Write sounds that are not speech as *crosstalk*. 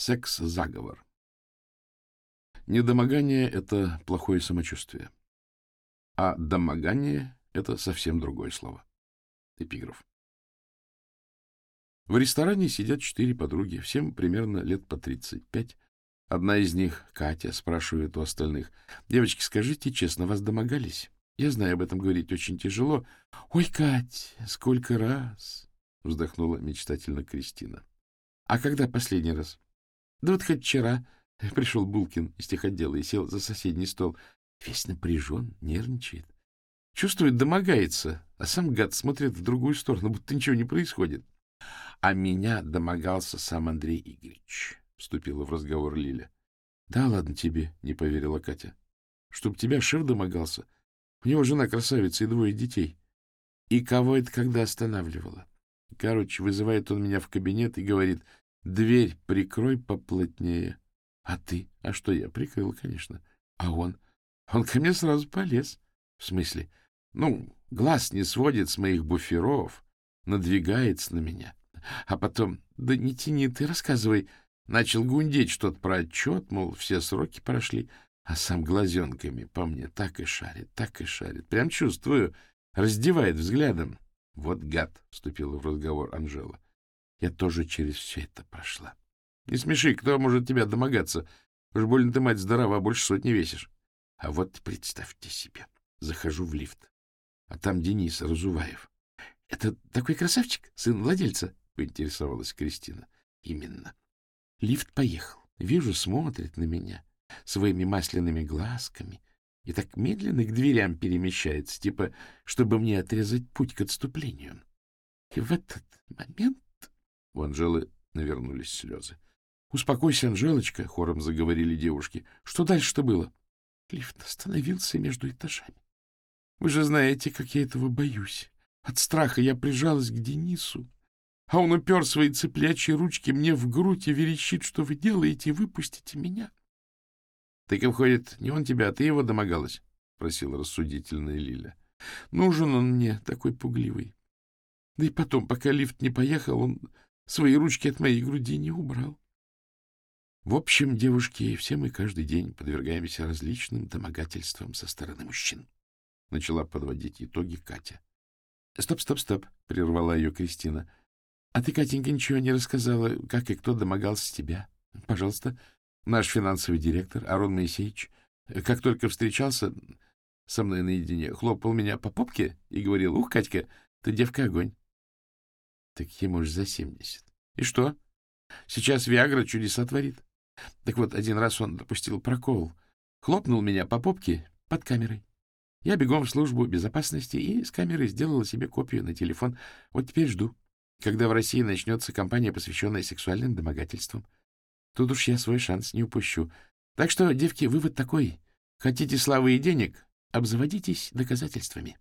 Секс-заговор. Недомогание — это плохое самочувствие. А домогание — это совсем другое слово. Эпиграф. В ресторане сидят четыре подруги, всем примерно лет по 35. Одна из них, Катя, спрашивает у остальных. «Девочки, скажите честно, вас домогались? Я знаю, об этом говорить очень тяжело». «Ой, Кать, сколько раз!» — вздохнула мечтательно Кристина. «А когда последний раз?» Да вот хоть вчера *laughs* пришел Булкин из техотдела и сел за соседний стол. Весь напряжен, нервничает. Чувствует, домогается, а сам гад смотрит в другую сторону, будто ничего не происходит. — А меня домогался сам Андрей Игоревич, — вступила в разговор Лиля. — Да ладно тебе, — не поверила Катя. — Чтоб тебя шеф домогался. У него жена красавица и двое детей. И кого это когда останавливала? Короче, вызывает он меня в кабинет и говорит — Дверь прикрой поплотнее. А ты? А что я? Прикрыл, конечно. А он? Он ко мне сразу полез. В смысле? Ну, глаз не сводит с моих буферов, надвигается на меня. А потом, да не тяни, ты рассказывай. Начал гундеть что-то про отчет, мол, все сроки прошли, а сам глазенками по мне так и шарит, так и шарит. Прям чувствую, раздевает взглядом. Вот гад, — вступила в разговор Анжела. Я тоже через все это прошла. Не смеши, кто может тебя домогаться? Уж больно ты, мать, здорова, больше сотни весишь. А вот представьте себе, захожу в лифт, а там Денис Разуваев. — Это такой красавчик, сын владельца? — поинтересовалась Кристина. — Именно. Лифт поехал. Вижу, смотрит на меня своими масляными глазками и так медленно к дверям перемещается, типа, чтобы мне отрезать путь к отступлению. И в этот момент у Анжелы навернулись слезы. — Успокойся, Анжелочка, — хором заговорили девушки. — Что дальше-то было? Лифт остановился между этажами. Вы же знаете, как я этого боюсь. От страха я прижалась к Денису, а он упер свои цыплячьи ручки мне в грудь и верещит, что вы делаете, выпустите меня. — Так и входит, не он тебя, а ты его домогалась? — просила рассудительная Лиля. — Нужен он мне, такой пугливый. Да и потом, пока лифт не поехал, он свои ручки от моей груди не убрал. В общем, девушки, все мы каждый день подвергаемся различным домогательствам со стороны мужчин. Начала подводить итоги Катя. Стоп, стоп, стоп, прервала ее Кристина. А ты, Катенька, ничего не рассказала, как и кто домогался тебя. Пожалуйста, наш финансовый директор Арон Моисеевич, как только встречался со мной наедине, хлопал меня по попке и говорил, ух, Катька, ты девка огонь. Так ему уж за семьдесят. И что? Сейчас Виагра чудеса творит. Так вот, один раз он допустил прокол. Хлопнул меня по попке под камерой. Я бегом в службу безопасности и с камерой сделала себе копию на телефон. Вот теперь жду, когда в России начнется кампания, посвященная сексуальным домогательствам. Тут уж я свой шанс не упущу. Так что, девки, вывод такой. Хотите славы и денег? Обзаводитесь доказательствами.